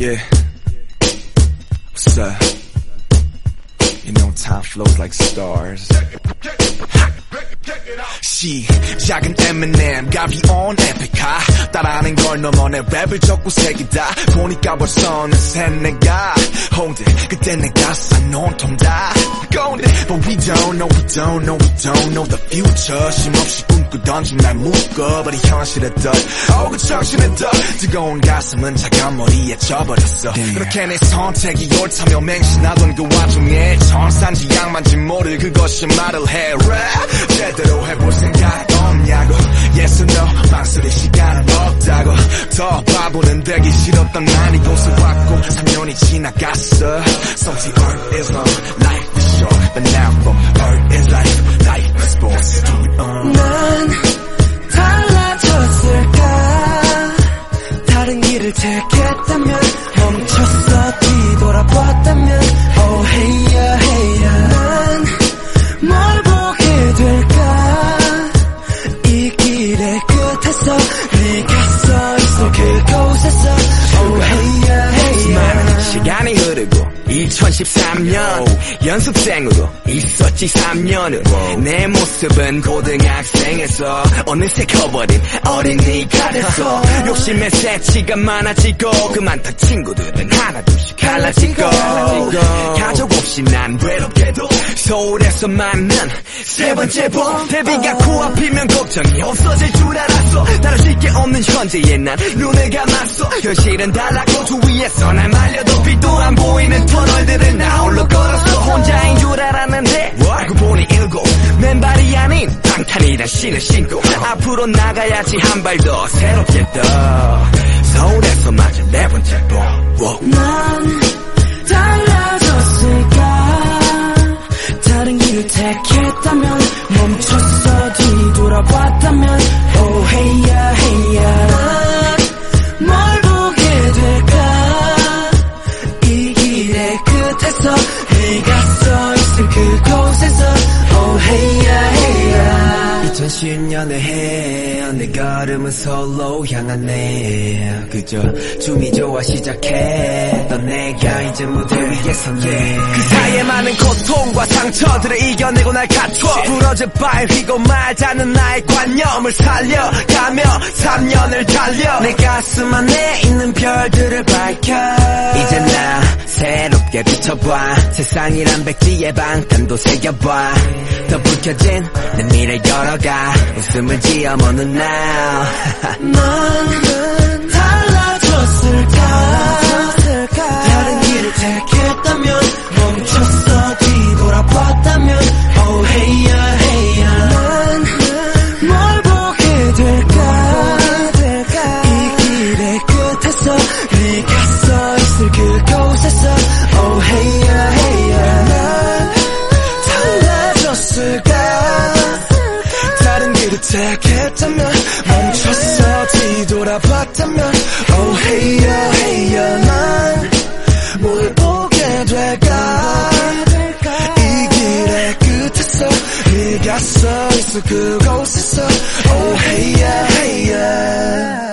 Yeah. What's up? You know time flows like stars. 시 작은 Eminem, 가비 on 에픽하 따라하는 걸 넘어내 랩을 적고 새기다 보니까 벌써 어느새 내가 홍대 그때 내가 싼 온통 다 don't know, we don't know, we don't know the future. 쉼없이 꿈꾸던 정말 묶어버린 현실의 덫 Oh 그 정신의 덫 뜨거운 가슴은 차가운 머리에 져버렸어. 그렇게 내 선택이 옳다며 맹신하던 그 와중에 천산지 양만지 모를 그것이 말을 해. Rap 제대로 해볼 생각 없냐고. Yes or no? 망설일 시간은 없다고. 더 바보는 되기 싫었던 난 이곳에 왔고 3년이 지나갔어. So the earth is long, life is short But now from 2013년 연습생으로 있었지 3년은 내 모습은 고등학생에서 어느새 커버린 어린이가 됐어. 욕심의 새치가 많아지고 그만 다 친구들은 하나둘씩 갈라지고 가족 없이 난 서울에서 만난 세 번째 봄. 데뷔가 코앞이면 걱정이 없어질 줄 알았어. 다를 게 없는 현재에 난 눈을 감았어. 현실은 달랐고 주위에서 날 말려도 빛도 안 보이는 터널들을 나 홀로 걸었어. 혼자인 줄 알았는데 알고 보니 일곱 맨발이 아닌 방탄이란 신을 신고 앞으로 나가야지 한 발 더 새롭게 떠. 서울에서 맞은 네 번째 봄 다른 길을 택했다면 멈췄어 뒤돌아봤다면 Oh hey yeah hey yeah. 난뭘 보게 될까? 이 길의 끝에서 내가 서 있을 그곳에서 Oh hey yeah hey yeah. 2010년의 해, 내 걸음은 솔로 향하네. 그저 춤이 좋아 시작했던 내가 이제 무대 위에 섰네. 그 사이에 많은 고통과 상처들을 이겨내고 날 갖춰. 부러져 발 휘고 말자는 나의 관념을 살려가며 3년을 달려. 내 가슴 안에 있는 별들을 밝혀. 새롭게 비춰봐. 세상이란 백지의 방탄도 새겨봐. 더 불켜진 내 미래 열어가. 웃음을 지어 어느 날. 길을 택했다면 멈췄어. 뒤돌아봤다면 Oh hey yeah hey yeah 난뭘 보게 될까? 이 길의 끝에서 네가 서 있어 그곳에서 Oh hey yeah